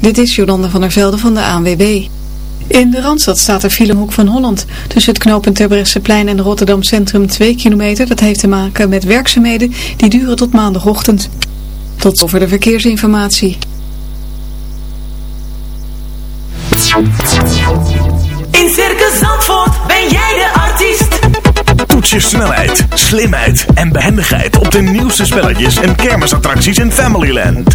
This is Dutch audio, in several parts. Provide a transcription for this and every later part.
Dit is Jolanda van der Velde van de ANWB. In de Randstad staat er file Hoek van Holland. Tussen het knooppunt Terbrechtseplein en Rotterdam Centrum 2 kilometer. Dat heeft te maken met werkzaamheden die duren tot maandagochtend. Tot over de verkeersinformatie. In Circus Zandvoort ben jij de artiest. Toets je snelheid, slimheid en behendigheid op de nieuwste spelletjes en kermisattracties in Familyland.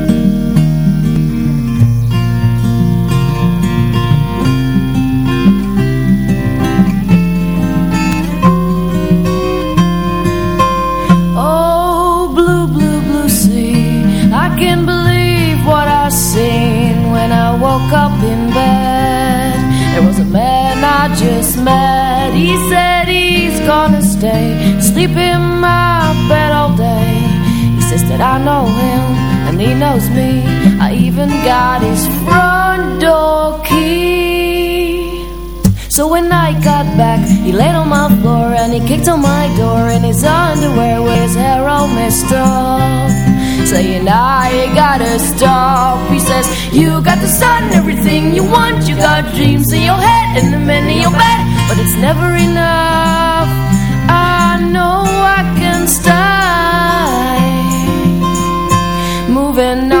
He said he's gonna stay, sleep in my bed all day. He says that I know him and he knows me. I even got his front door key. So when I got back, he laid on my floor and he kicked on my door in his underwear with his hair all messed up. Saying, I gotta stop. He says, You got the sun, everything you want. You got dreams in your head and the men in your bed. But it's never enough. I know I can stay. Moving on,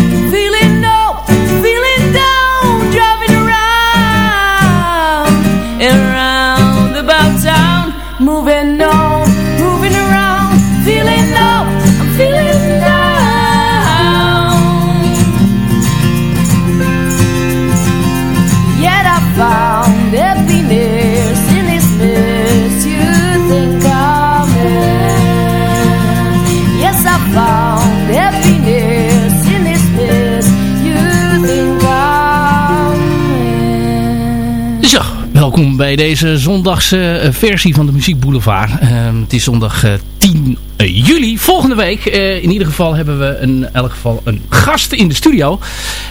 welkom bij deze zondagse eh, versie van de Muziek Boulevard. Ehm, het is zondag 10 eh, juli. Volgende week in ieder geval hebben we in elk geval een gast in de studio.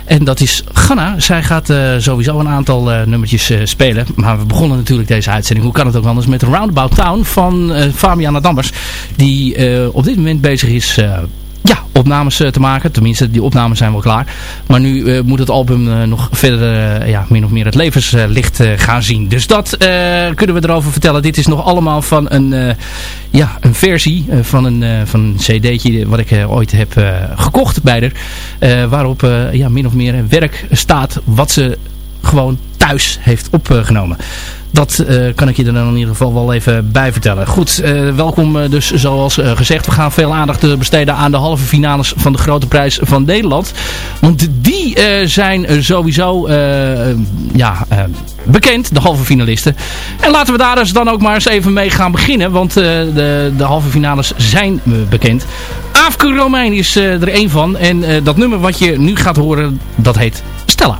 En dat is Ganna. Zij gaat sowieso een aantal nummertjes spelen. Maar we begonnen natuurlijk deze uitzending, hoe kan het ook anders, met Roundabout Town van Fabiana Dammers. Die op dit moment bezig is ja, opnames eh, te maken. Tenminste, die opnames zijn wel klaar. Maar nu uh, moet het album uh, nog verder, ja, min of meer het levenslicht gaan zien. Dus dat kunnen we erover vertellen. Dit is nog allemaal van een, ja, een versie van een, van een cd'tje wat ik ooit heb gekocht bij haar. waarop ja, min of meer werk staat wat ze gewoon thuis heeft opgenomen. Dat uh, kan ik je er dan in ieder geval wel even bij vertellen. Goed, uh, welkom uh, dus zoals gezegd. We gaan veel aandacht besteden aan de halve finales van de Grote Prijs van Nederland. Want die zijn sowieso ja, bekend, de halve finalisten. En laten we daar dus dan ook maar eens even mee gaan beginnen. Want de, de halve finales zijn bekend. Aafke Romein is er één van. En dat nummer wat je nu gaat horen, dat heet Stella.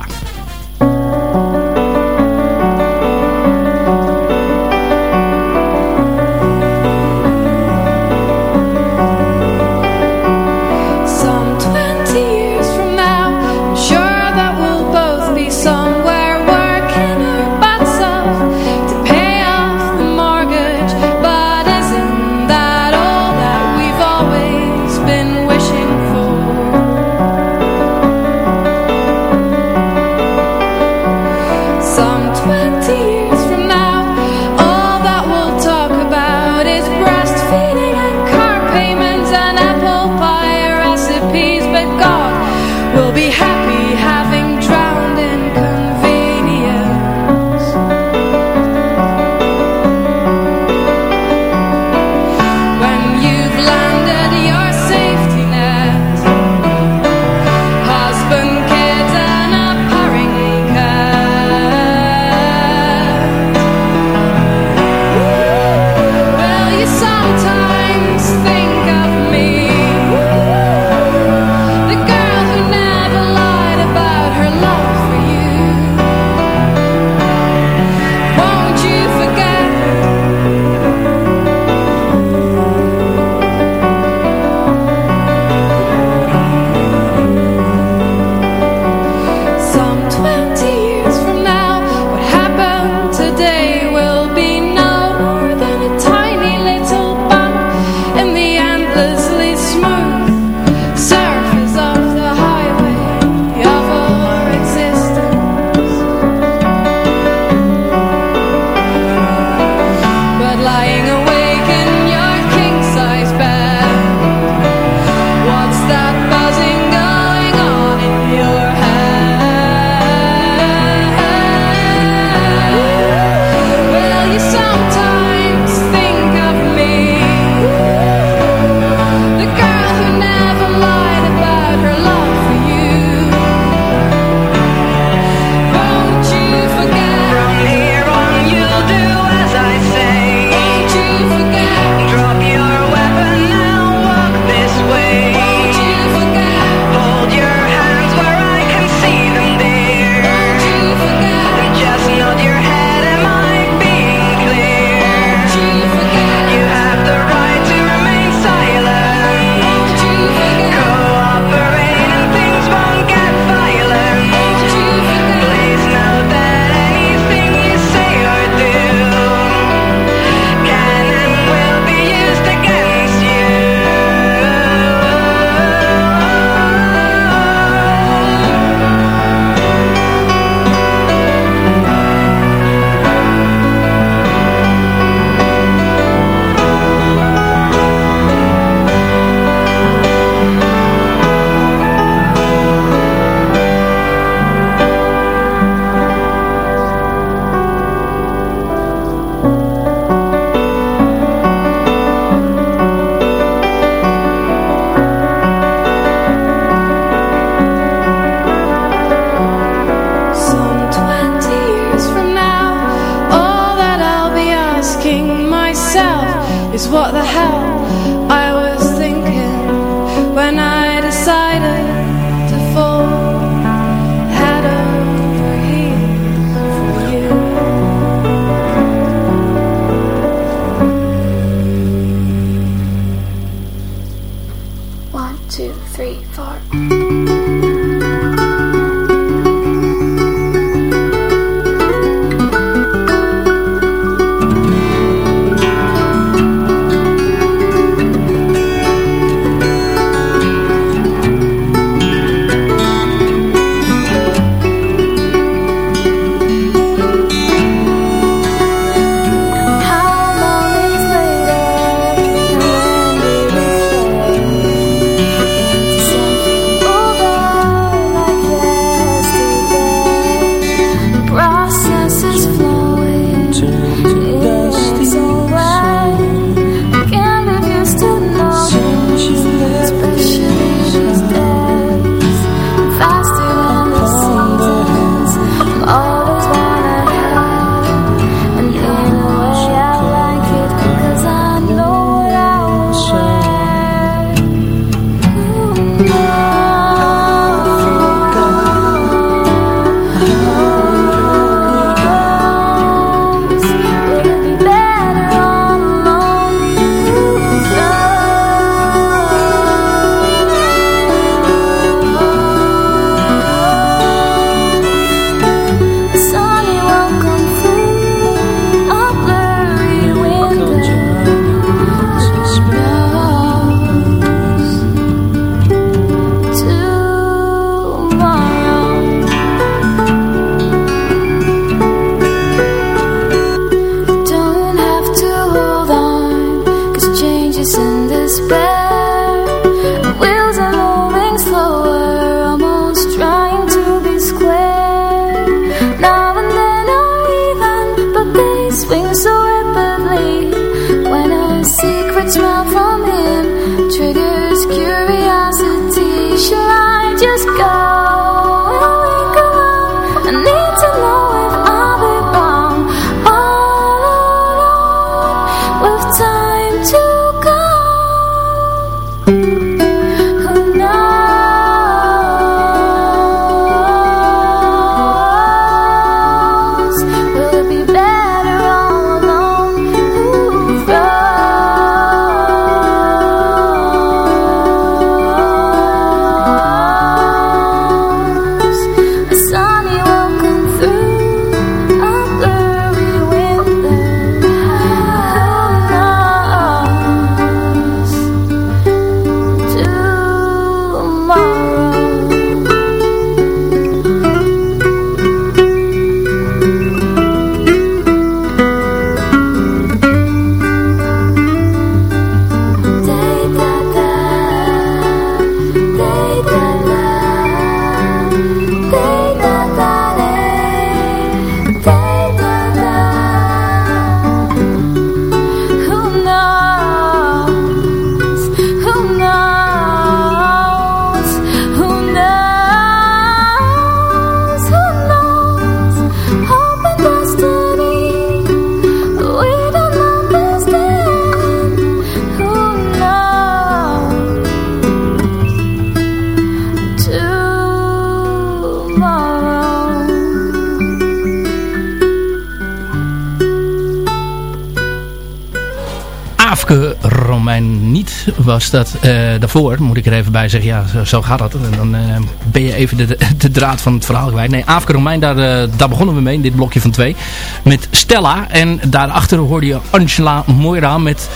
Dat eh, daarvoor. Moet ik er even bij zeggen. Ja, zo, gaat dat. En dan eh, ben je even de, de draad van het verhaal kwijt. Nee, Aafke Romein, daar, eh, daar begonnen we mee in dit blokje van twee. Met Stella. En daarachter hoorde je Angela Moira met...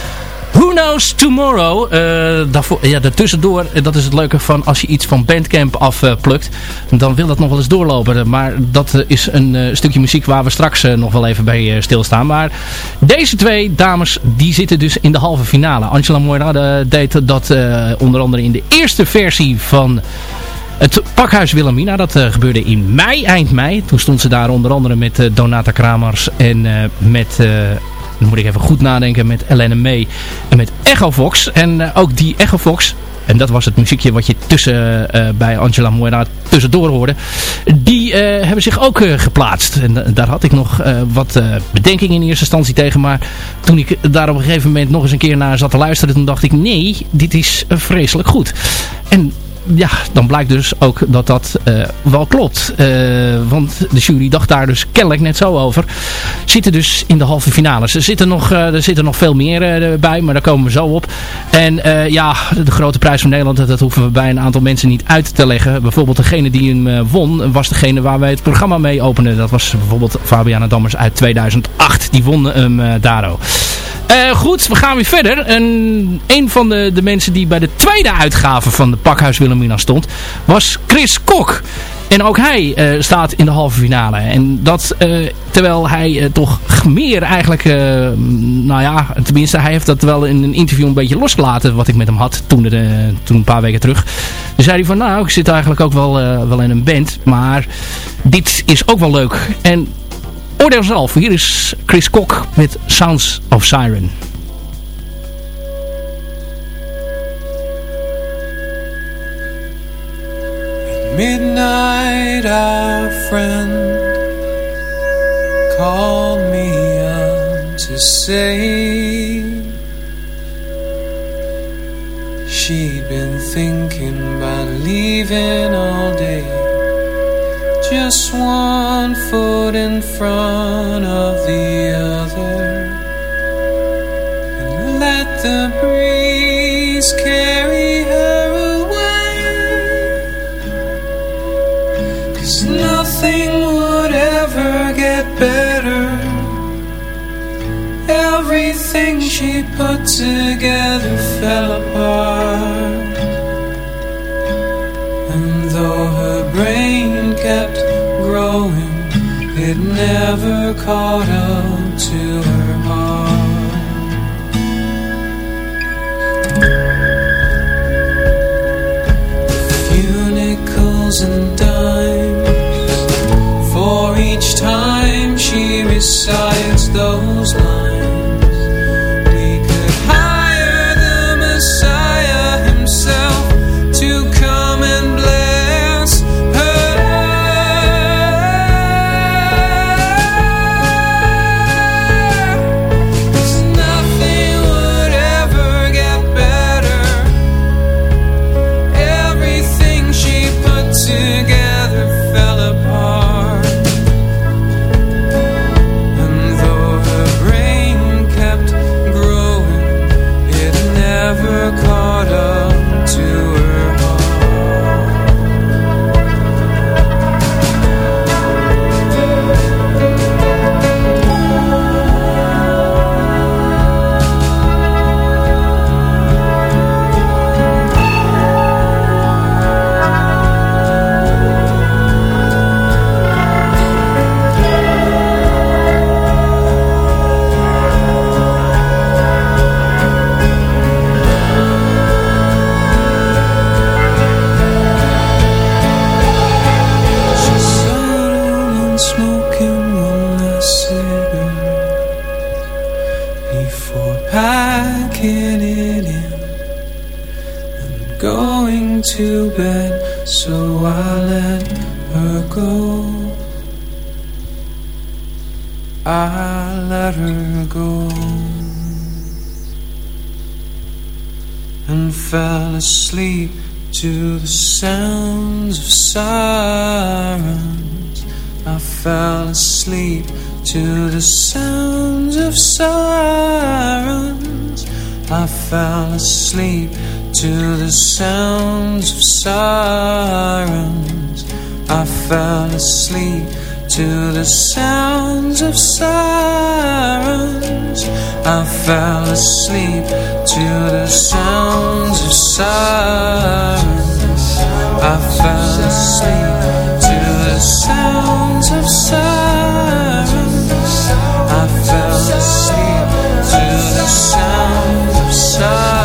Who Knows Tomorrow. Eh, daarvoor, ja, daartussendoor, eh, dat is het leuke van als je iets van Bandcamp afplukt. dan wil dat nog wel eens doorlopen. Maar dat eh, is een stukje muziek waar we straks nog wel even bij stilstaan. Maar deze twee dames, die zitten dus in de halve finale. Angela Moira eh, deed dat onder andere in de eerste versie van... Het pakhuis Wilhelmina, dat gebeurde in mei, eind mei. Toen stond ze daar onder andere met Donata Kramers en met... dan moet ik even goed nadenken met Elena May en met Echo Fox. En eh, ook die Echo Fox, en dat was het muziekje wat je tussen, eh, bij Angela Moira tussendoor hoorde. Die eh, hebben zich ook geplaatst. En daar had ik nog wat bedenkingen in eerste instantie tegen. Maar toen ik daar op een gegeven moment nog eens een keer naar zat te luisteren. Toen dacht ik, nee, dit is vreselijk goed. En ja, dan blijkt dus ook dat dat eh, wel klopt. Eh, want de jury dacht daar dus kennelijk net zo over. Zitten dus in de halve finales. Er zitten nog, eh, er zitten nog veel meer bij, maar daar komen we zo op. En ja, de grote prijs van Nederland, dat, hoeven we bij een aantal mensen niet uit te leggen. Bijvoorbeeld degene die hem won, was degene waar wij het programma mee openden. Dat was bijvoorbeeld Fabiana Dammers uit 2008. Die won hem Eh, goed, we gaan weer verder. En een van de, de mensen die bij de tweede uitgave van de Pakhuis Wilhelmina stond, was Chris Kok. En ook hij eh, staat in de halve finale. En dat eh, terwijl hij toch meer eigenlijk, nou ja, tenminste hij heeft dat wel in een interview een beetje losgelaten wat ik met hem had toen, toen een paar weken terug. Toen zei hij van nou, ik zit eigenlijk ook wel, wel in een band, maar dit is ook wel leuk. En oordeel zelf, hier is Chris Kok met Sounds of Siren. Midnight, our friend called me up to say she'd been thinking about leaving all day. Just one foot in front of the other, and let the breeze carry her away. Cause nothing would ever get better. Everything she put together fell apart. Never caught up to the sounds of sirens. I fell asleep to the sounds of sirens. I fell asleep to the sounds of sirens. I fell asleep to the sounds of sirens. I fell asleep to the sounds of sirens. I fell asleep to the sounds of sirens. I fell asleep to the sounds of sirens.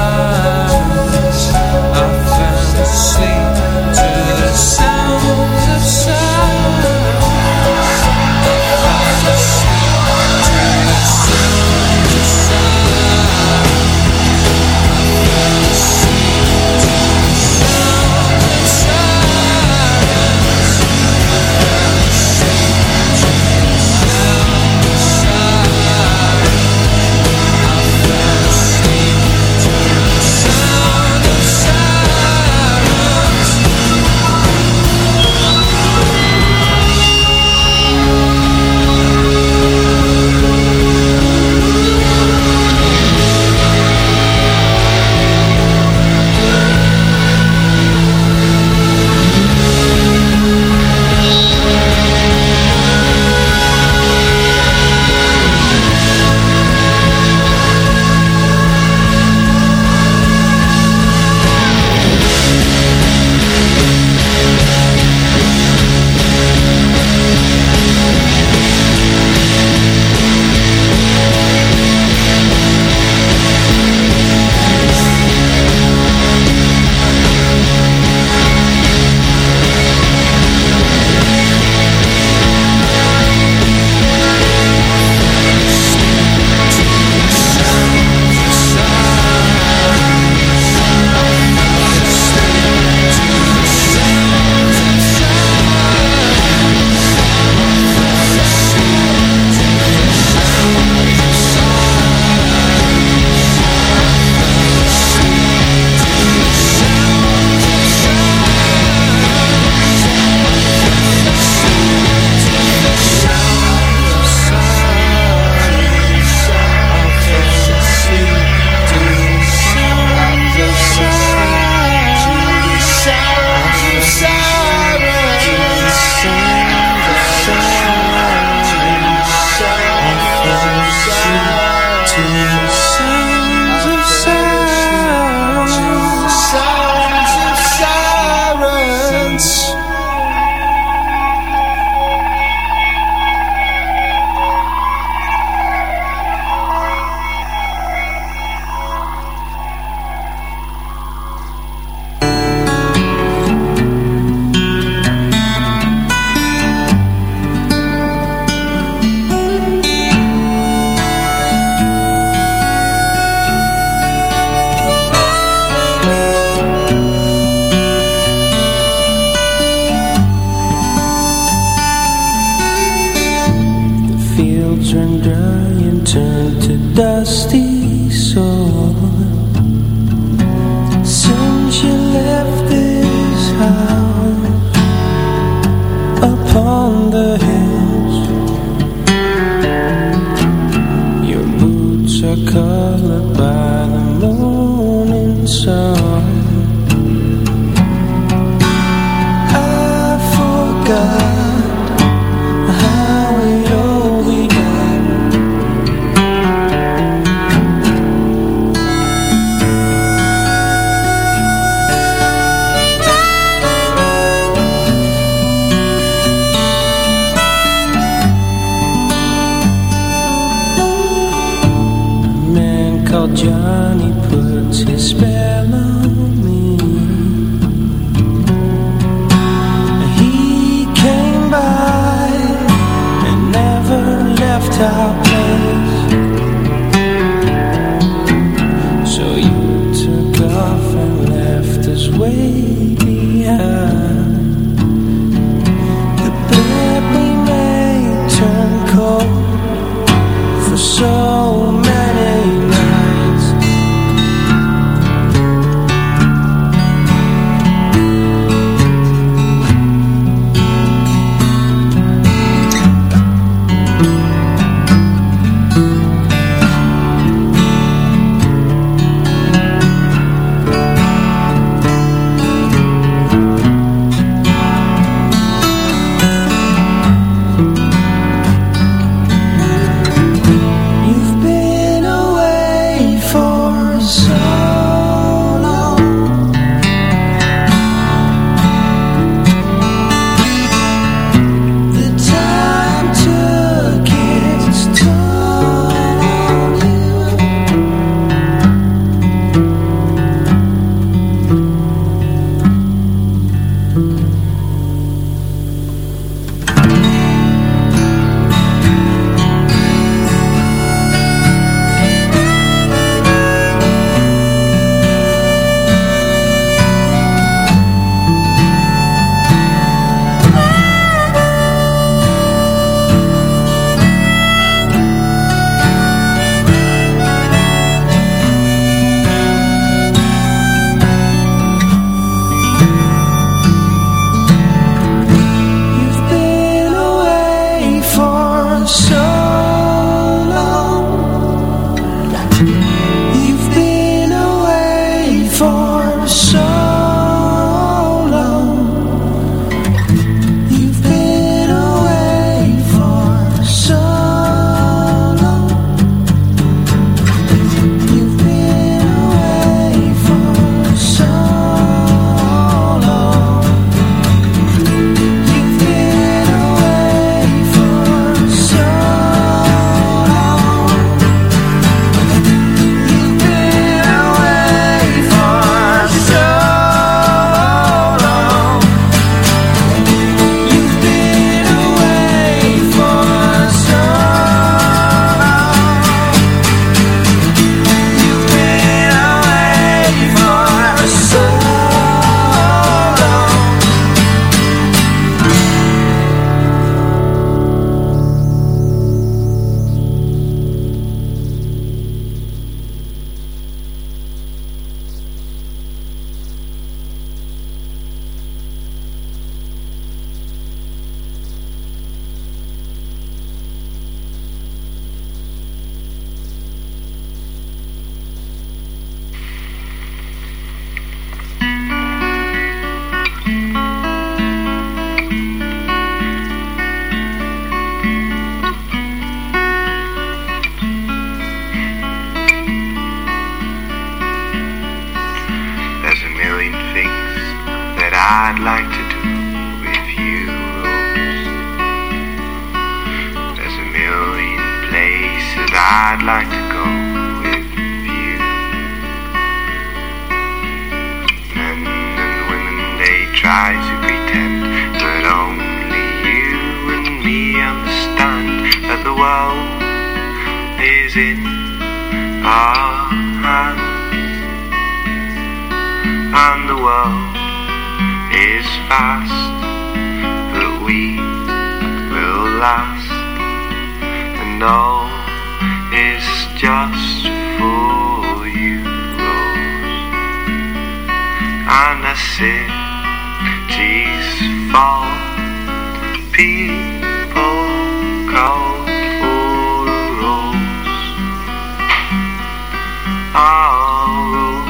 our.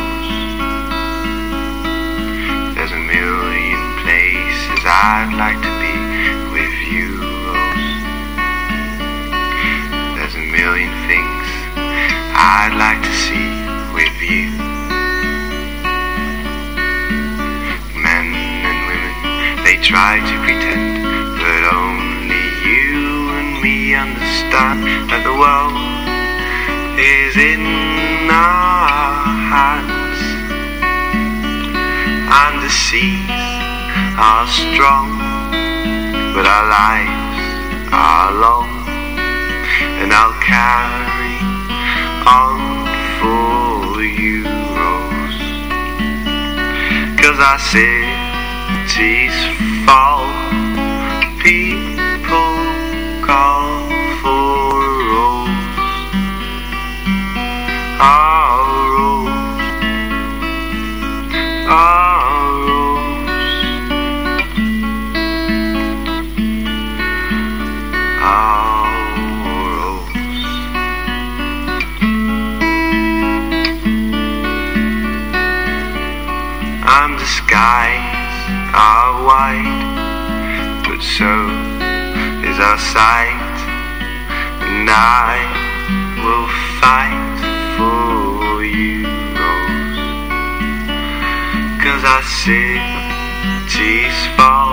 There's a million places I'd like to be with you, Rose. There's a million things I'd like to see with you. Men and women, they try to pretend that only you and me understand that the world is in our hands, and the seas are strong, but our lives are long, and I'll carry on for you, Rose, cause our cities fall. Our sight, and I will fight for you, Rose. Cause our cities fall,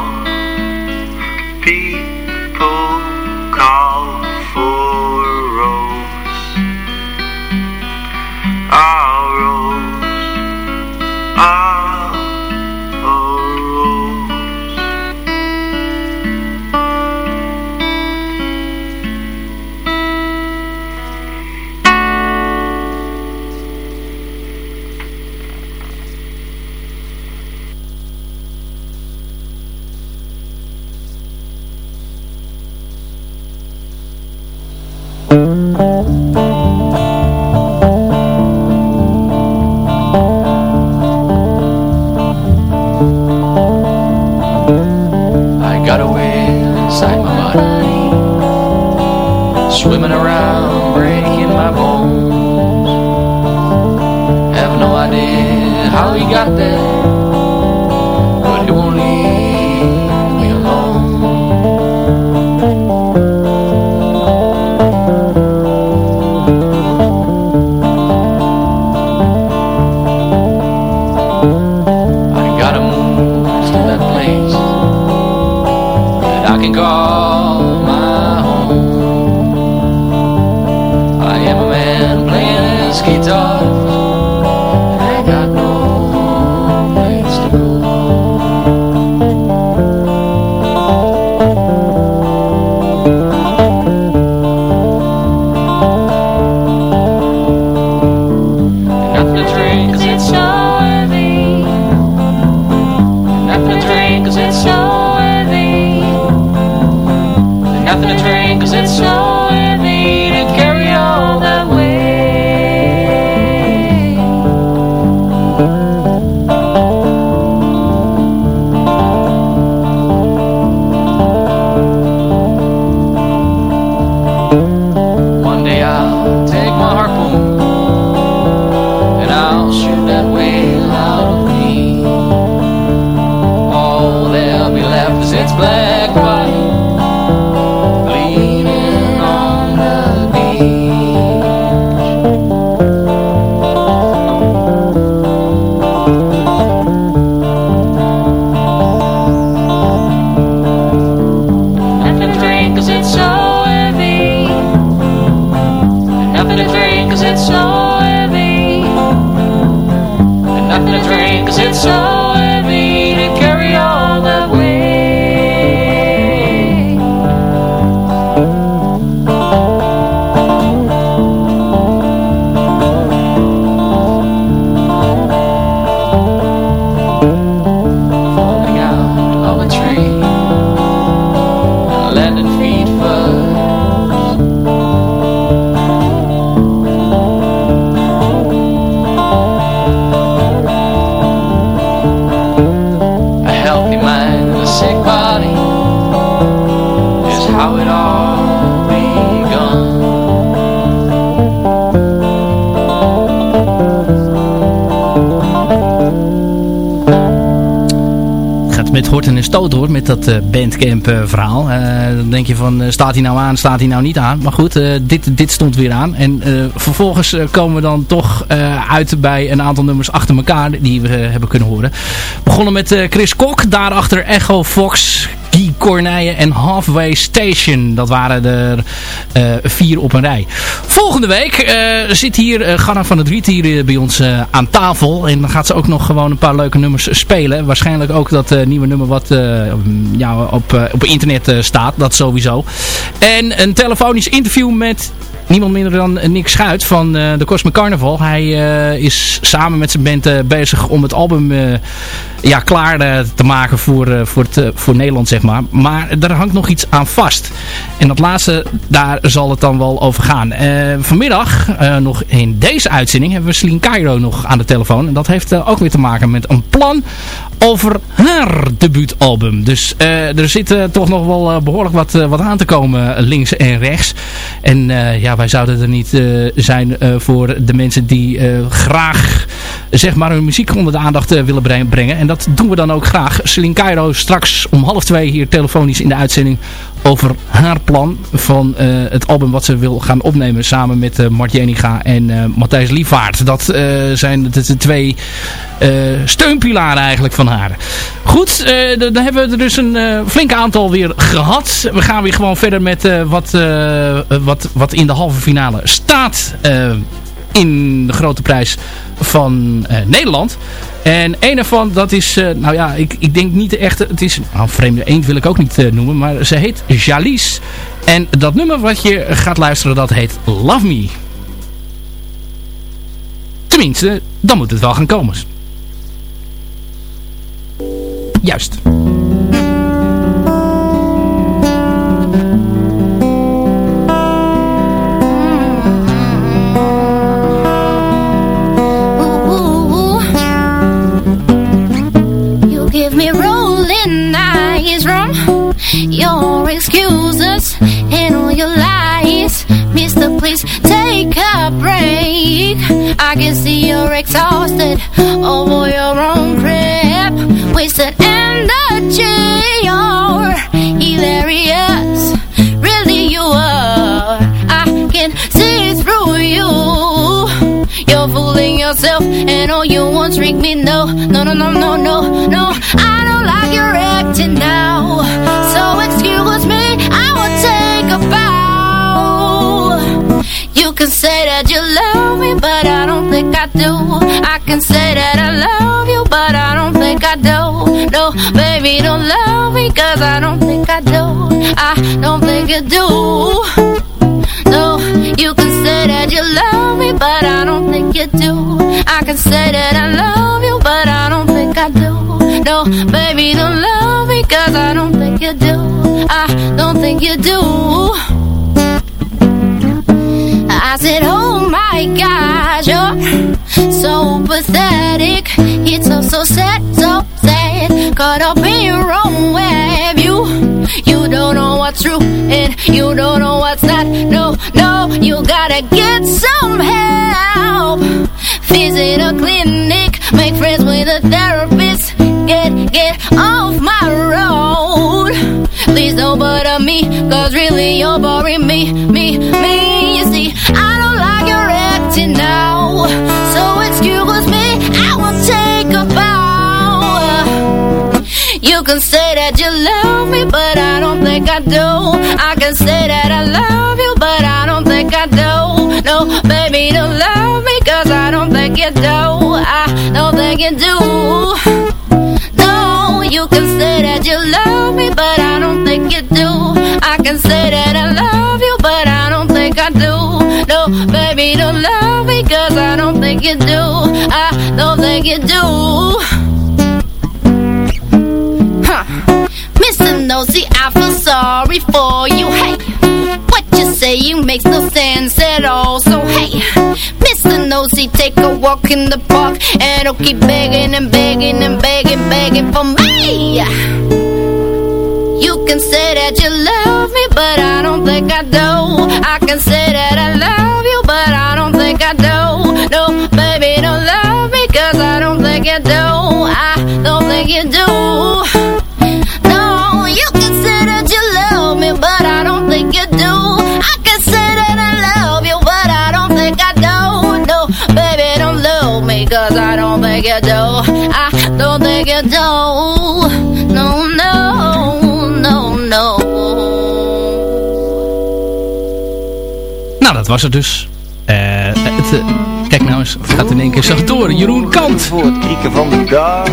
dat eh, bandcamp eh, verhaal. Eh, dan denk je van, staat hij nou aan, staat hij nou niet aan? Maar goed, dit, dit stond weer aan. En vervolgens komen we dan toch uit bij een aantal nummers achter elkaar die we hebben kunnen horen. Begonnen met Chris Kok, daarachter Echo Fox, Corneille en Halfway Station. Dat waren er eh, vier op een rij. Volgende week eh, zit hier eh, Ganna van het Riet hier bij ons aan tafel. En dan gaat ze ook nog gewoon een paar leuke nummers spelen. Waarschijnlijk ook dat nieuwe nummer wat ja, op, op internet staat. Dat sowieso. En een telefonisch interview met niemand minder dan Nick Schuit van eh, de Cosmic Carnival. Hij eh, is samen met zijn band eh, bezig om het album eh, ja, klaar eh, te maken voor, eh, voor, het, eh, voor Nederland, zeg maar. Maar daar hangt nog iets aan vast. En dat laatste, daar zal het dan wel over gaan. Eh, vanmiddag, eh, nog in deze uitzending, hebben we Celine Cairo nog aan de telefoon. En dat heeft eh, ook weer te maken met een plan over haar debuutalbum. Dus uh, er zit uh, toch nog wel uh, behoorlijk wat, wat aan te komen links en rechts. En ja, wij zouden er niet zijn voor de mensen die graag zeg maar hun muziek onder de aandacht willen brengen. En dat doen we dan ook graag. Celine Cairo straks om half twee hier telefonisch in de uitzending over haar plan van het album wat ze wil gaan opnemen samen met uh, Mart Jeniga en Matthijs Lievaart. Dat zijn de, twee steunpilaren eigenlijk van haar. Goed, dan hebben we er dus een flink aantal weer gehad. We gaan weer gewoon verder met wat, wat, wat in de halve finale staat in de grote prijs van Nederland. En een ervan, dat is, nou ja, ik, ik denk niet de echte, het is, nou vreemde eend wil ik ook niet noemen, maar ze heet Jalice. En dat nummer wat je gaat luisteren, dat heet Love Me. Tenminste, dan moet het wel gaan komen. Juist. I can see you're exhausted over your own crap. Wasted energy, you're hilarious. Really, you are. I can see through you. You're fooling yourself, and all you want to me. No, no, no, no, no, no, no. I don't like your acting now. Can say that you love me, but I don't think I do. I can say that I love you, but I don't think I do. No, baby, don't love me, cause I don't think I do. I don't think you do. No, you can say that you love me, but I don't think you do. I can say that I love you, but I don't think I do. No, baby, don't love me, cause I don't think you do. I don't think you do. I said, oh my gosh, you're so pathetic. It's so, so sad, so sad. Caught up in your own web. You, you don't know what's true and you don't know what's not. No, no, you gotta get some help. Visit a clinic, make friends with a therapist. Get, get off my road. Please don't bother me, cause really you're boring me, me, me. Can say that you love me, but I don't think I do. I can say that I love you, but I don't think I do. No, baby, don't love me, cause I don't think you do. I don't think you do. No, you can say that you love me, but I don't think you do. I can say that I love you, but I don't think I do. No, baby, don't love you do. I don't think you do. Huh. Mr. Nosy, I feel sorry for you. Hey, what you saying makes no sense at all. So, hey, Mr. Nosy, take a walk in the park and don't keep begging and begging and begging, begging for me. You can say that you love me, but I don't think I do. I cause I don't think you do. I don't think you do. No, no, no, no. Nou, dat was het dus. Eh, het, eh, kijk nou eens, het gaat in één keer zacht door. Jeroen Kant. Voor het krieken van de dag.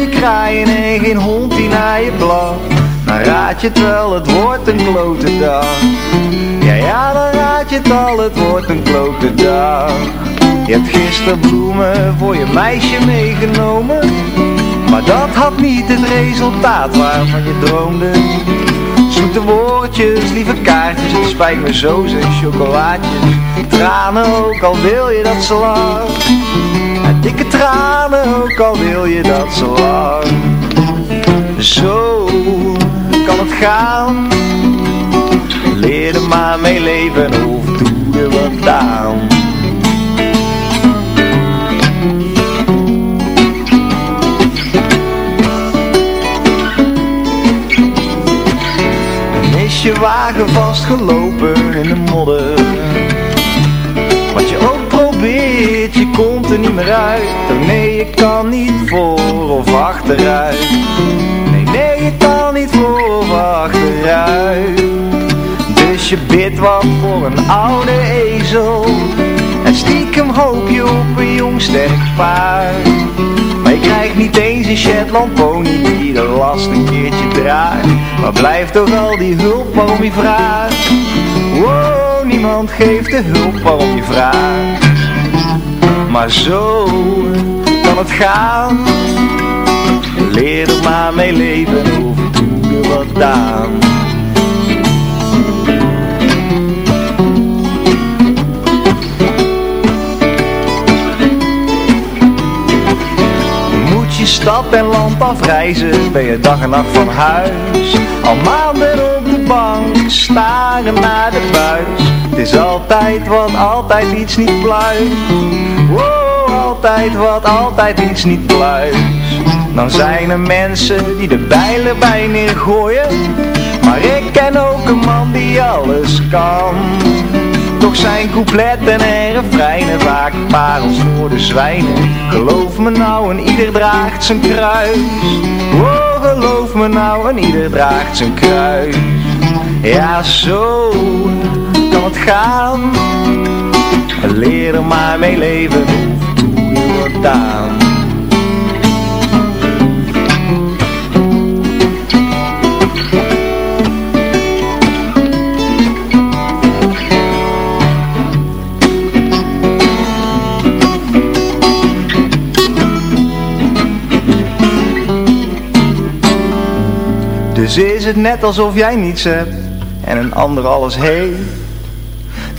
Je kraaien en geen hond die naar je blaf. Dan raad je het wel, het wordt een klote dag. Ja, ja, dan raad je het al, het wordt een klote dag. Je hebt gisteren bloemen voor je meisje meegenomen. Maar dat had niet het resultaat waarvan je droomde. Zoete woordjes, lieve kaartjes, het spijt me zo chocolaatjes. Tranen ook, al wil je dat ze lacht. Dikke tranen, ook al wil je dat zo lang. Zo kan het gaan. Leer er maar mee leven of doe er wat aan. Dan is je wagen vastgelopen in de modder. Niet nee, je kan niet voor of achteruit. Nee, nee, je kan niet voor of achteruit. Dus je bidt wat voor een oude ezel. En stiekem hoop je op een jong sterk paard. Maar je krijgt niet eens een Shetland pony die de last een keertje draagt. Maar blijft toch al die hulp waarom je vraagt. Wow, niemand geeft de hulp waarom je vraagt. Maar zo kan het gaan. Leer er maar mee leven of doe er wat aan. Moet je stad en land afreizen, ben je dag en nacht van huis. Al maanden op de bank, staren naar de buis. Is altijd wat, altijd iets niet pluis. Wow, altijd wat, altijd iets niet pluis. Dan zijn er mensen die de bijlen bij neergooien. Maar ik ken ook een man die alles kan. Toch zijn coupletten en refreinen vaak parels voor de zwijnen. Geloof me nou, en ieder draagt zijn kruis. Oh, geloof me nou, en ieder draagt zijn kruis. Ja, zo het gaan. Leer er maar mee leven, doe. Dus is het net alsof jij niets hebt en een ander alles heeft.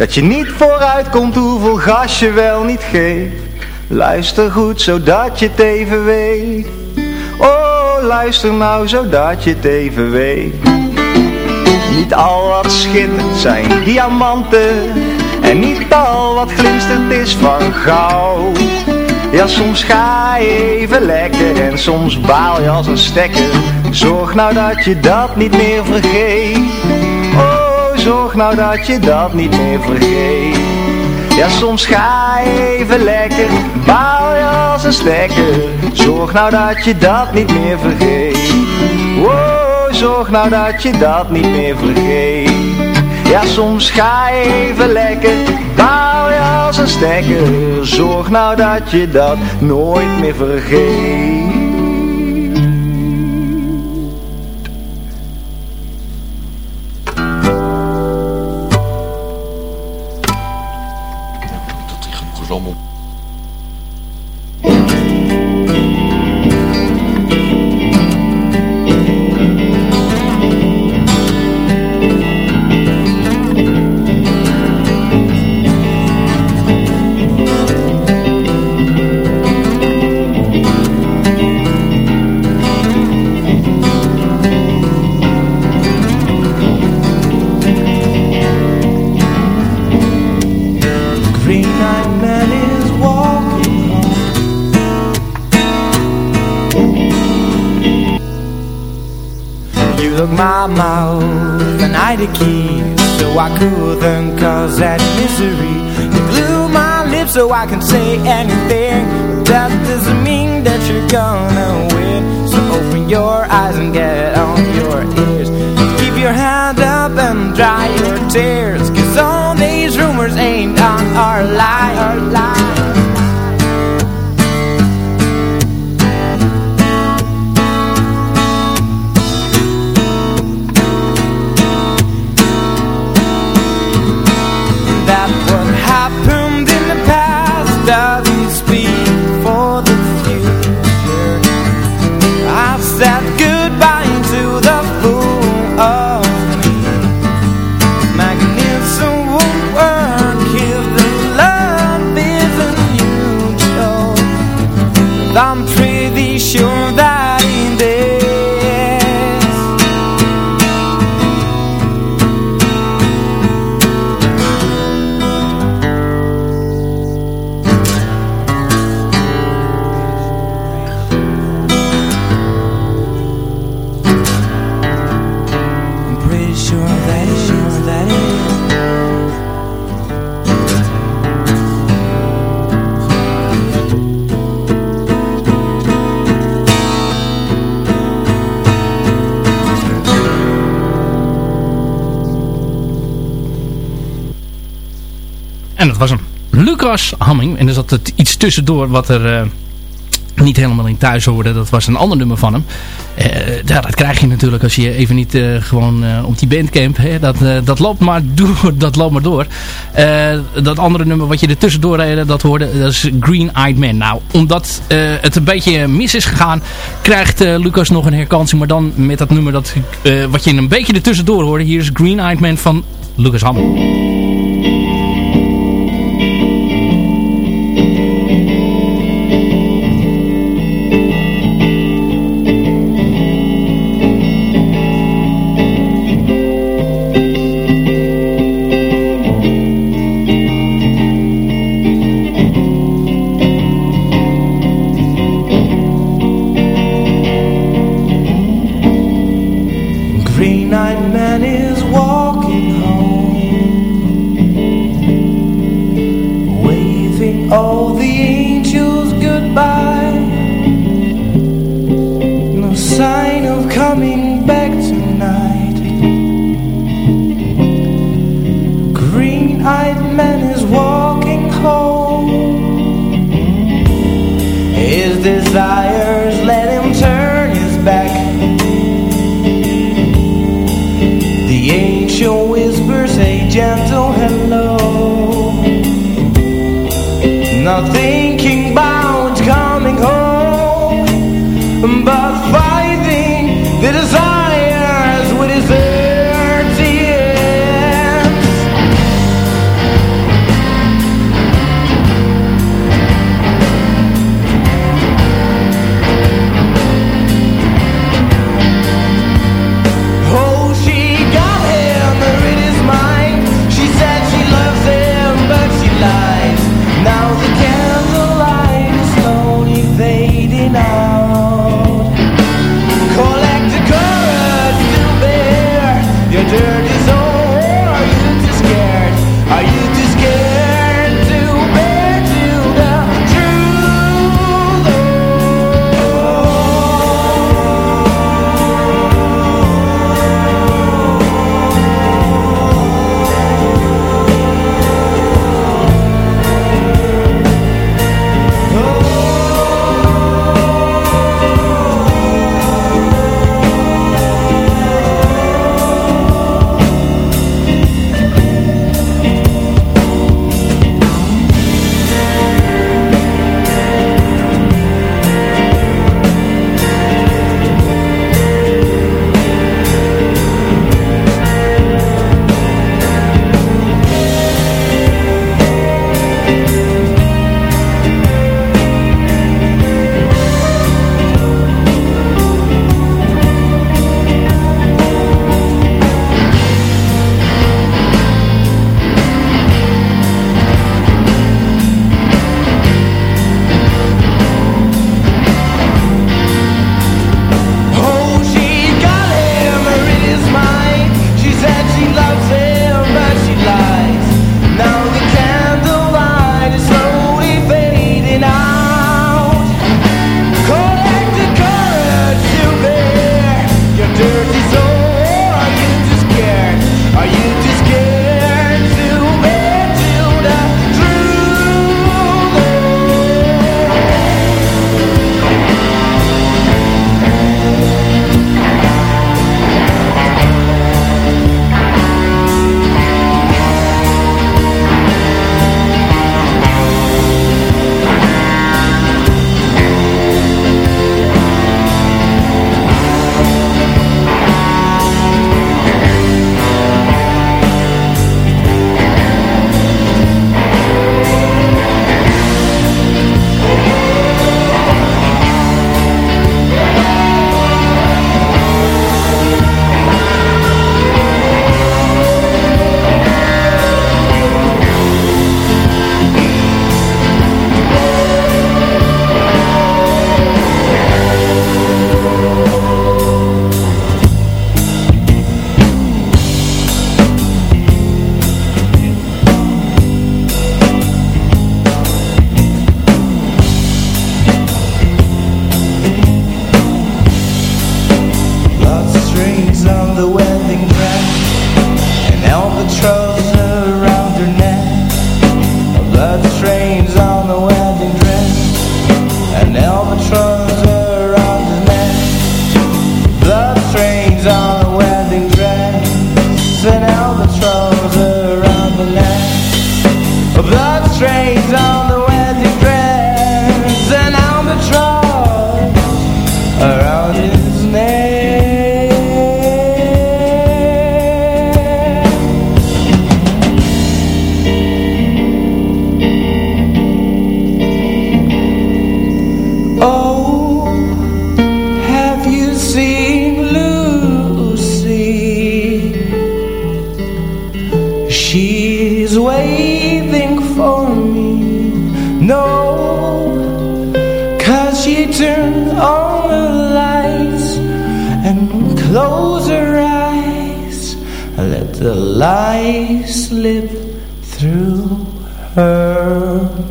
Dat je niet vooruit komt hoeveel gas je wel niet geeft. Luister goed zodat je het even weet. Oh, luister nou zodat je het even weet. Niet al wat schittert zijn diamanten. En niet al wat glinstert is van goud. Ja, soms ga je even lekker en soms baal je als een stekker. Zorg nou dat je dat niet meer vergeet. Zorg nou dat je dat niet meer vergeet. Ja, soms ga je even lekker, baal je als een stekker. Zorg nou dat je dat niet meer vergeet. Oh, zorg nou dat je dat niet meer vergeet. Ja, soms ga je even lekker, baal je als een stekker. Zorg nou dat je dat nooit meer vergeet. My mouth and I the keys So I couldn't cause that misery You glue my lips so I can say anything. That doesn't mean that you're gonna win. So open your eyes and get on your ears. Keep your hand up and dry your tears rumors ain't on our line Lucas Hamming. En er zat het iets tussendoor wat er uh, niet helemaal in thuis hoorde. Dat was een ander nummer van hem. Ja, dat krijg je natuurlijk als je even niet uh, gewoon op die bandcamp. Hè, dat, dat loopt maar door. Dat loopt maar door. dat andere nummer wat je er tussendoor dat hoorde. Dat is Green Eyed Man. Nou, omdat het een beetje mis is gegaan. Krijgt Lucas nog een herkansing. Maar dan met dat nummer dat, wat je een beetje er tussendoor hoorde. Hier is Green Eyed Man van Lucas Hamming. And closed her eyes. Let the light slip through her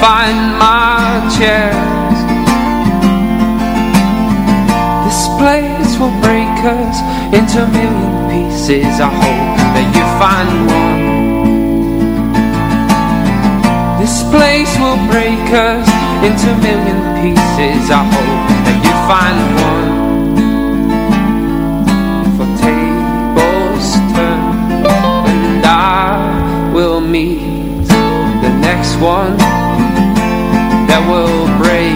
find my chairs. This place will break us into a million pieces. I hope that you find one. This place will break us into a million pieces. I hope that you find one. For tables turn, and I will meet the next one that will break.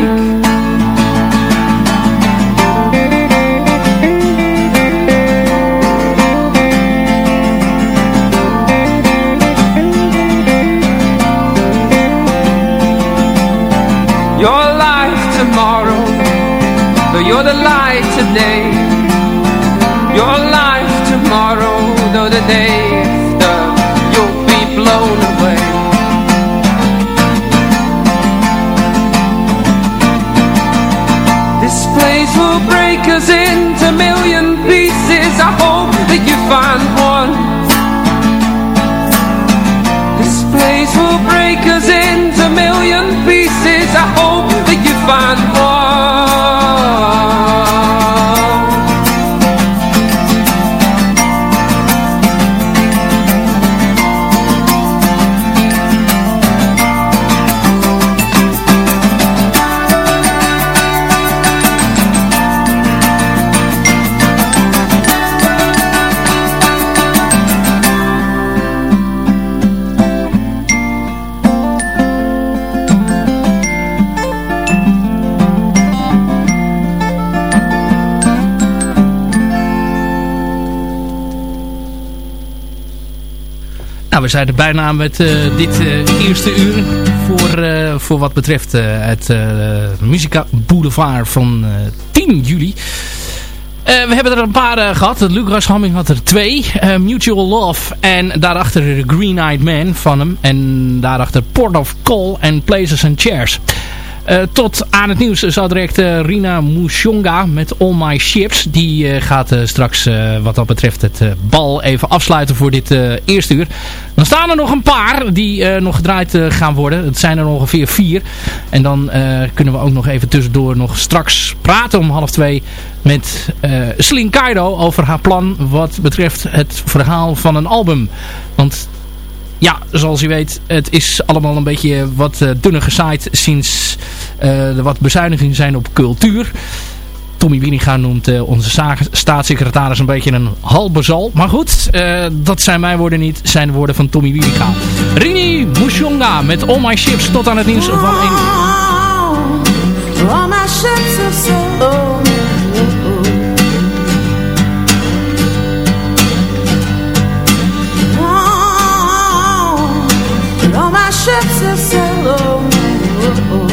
Your life tomorrow, though you're the light today. Your life tomorrow, though the day find one. Zijn er bijna met eh, dit eh, eerste uur. Voor, eh, voor wat betreft het Musica Boulevard van eh, 10 juli. We hebben er een paar eh, gehad. Lucas Hamming had er twee. Mutual Love en daarachter Green Eyed Man van hem. En daarachter Port of Call en Places and Chairs. Eh, tot aan het nieuws zo direct eh, Rina Mushonga met All My Ships. Die eh, gaat straks wat dat betreft het bal even afsluiten voor dit eerste uur. Dan staan er nog een paar die nog gedraaid gaan worden. Het zijn er ongeveer vier. En dan kunnen we ook nog even tussendoor nog straks praten om half twee met Celine Kaido over haar plan wat betreft het verhaal van een album. Want ja, zoals u weet, het is allemaal een beetje wat uh, dunner gezaaid sinds uh, er wat bezuinigingen zijn op cultuur. Tommy Wieringa noemt uh, onze staatssecretaris een beetje een halbezal. Maar goed, dat zijn mijn woorden niet, zijn de woorden van Tommy Wieringa. Rini Mushonga met All My Ships tot aan het nieuws van 1 All ships are so All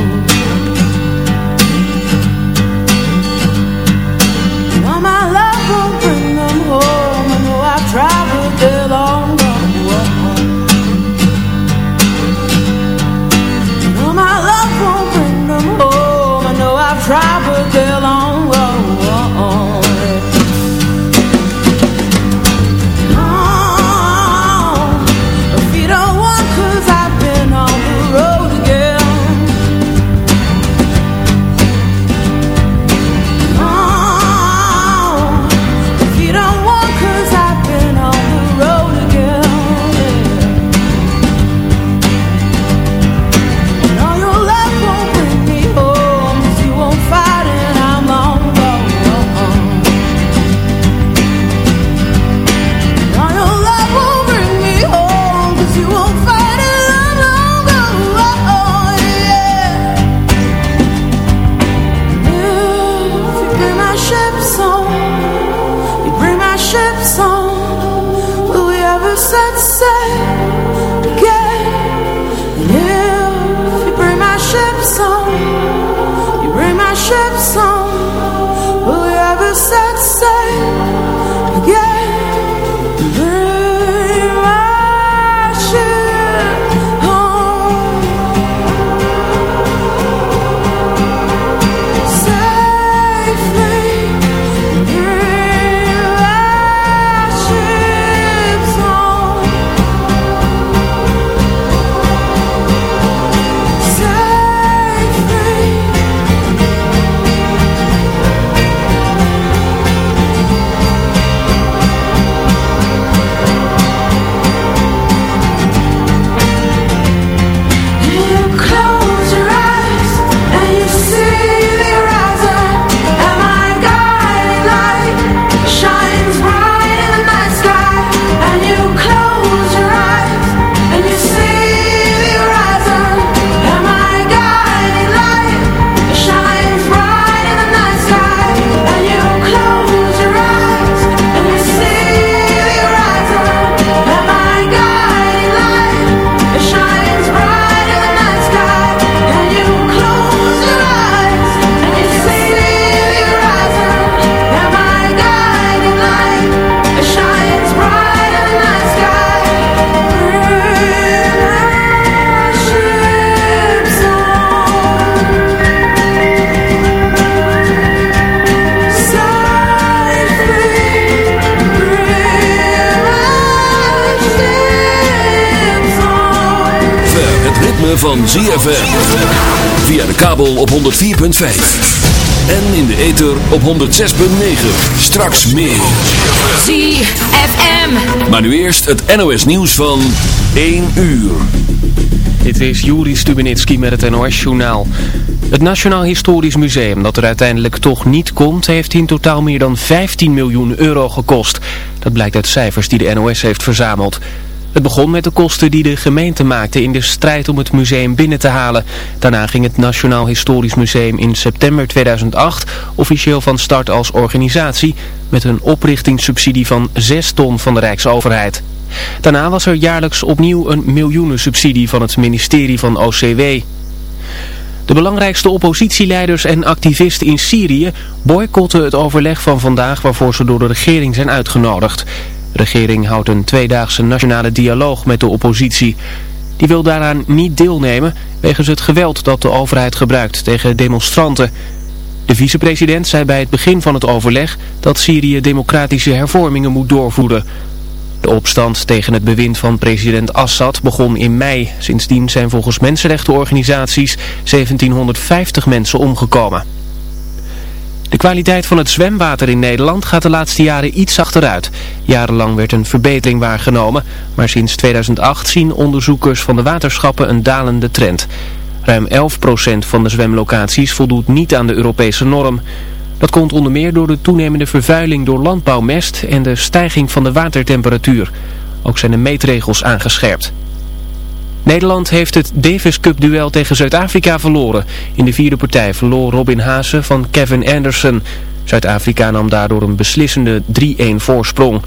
ZFM. Via de kabel op 104.5. En in de ether op 106.9. Straks meer. ZFM. Maar nu eerst het NOS nieuws van 1 uur. Dit is Juri Stubenitski met het NOS-journaal. Het Nationaal Historisch Museum, dat er uiteindelijk toch niet komt, heeft in totaal meer dan 15 miljoen euro gekost. Dat blijkt uit cijfers die de NOS heeft verzameld. Het begon met de kosten die de gemeente maakte in de strijd om het museum binnen te halen. Daarna ging het Nationaal Historisch Museum in september 2008 officieel van start als organisatie met een oprichtingssubsidie van 6 ton van de Rijksoverheid. Daarna was er jaarlijks opnieuw een miljoenensubsidie van het ministerie van OCW. De belangrijkste oppositieleiders en activisten in Syrië boycotten het overleg van vandaag waarvoor ze door de regering zijn uitgenodigd. Regering houdt een tweedaagse nationale dialoog met de oppositie. Die wil daaraan niet deelnemen wegens het geweld dat de overheid gebruikt tegen demonstranten. De vicepresident zei bij het begin van het overleg dat Syrië democratische hervormingen moet doorvoeren. De opstand tegen het bewind van president Assad begon in mei. Sindsdien zijn volgens mensenrechtenorganisaties 1750 mensen omgekomen. De kwaliteit van het zwemwater in Nederland gaat de laatste jaren iets achteruit. Jarenlang werd een verbetering waargenomen, maar sinds 2008 zien onderzoekers van de waterschappen een dalende trend. Ruim 11% van de zwemlocaties voldoet niet aan de Europese norm. Dat komt onder meer door de toenemende vervuiling door landbouwmest en de stijging van de watertemperatuur. Ook zijn de meetregels aangescherpt. Nederland heeft het Davis Cup duel tegen Zuid-Afrika verloren. In de vierde partij verloor Robin Haase van Kevin Anderson. Zuid-Afrika nam daardoor een beslissende 3-1 voorsprong.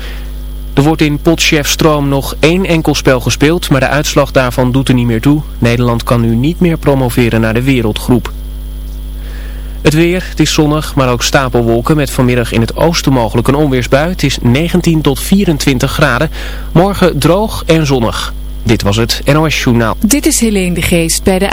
Er wordt in Potchefstroom nog één enkel spel gespeeld, maar de uitslag daarvan doet er niet meer toe. Nederland kan nu niet meer promoveren naar de wereldgroep. Het weer, het is zonnig, maar ook stapelwolken met vanmiddag in het oosten mogelijk een onweersbui. Het is 19 tot 24 graden. Morgen droog en zonnig. Dit was het NOS Journaal. Dit is Helene de Geest bij de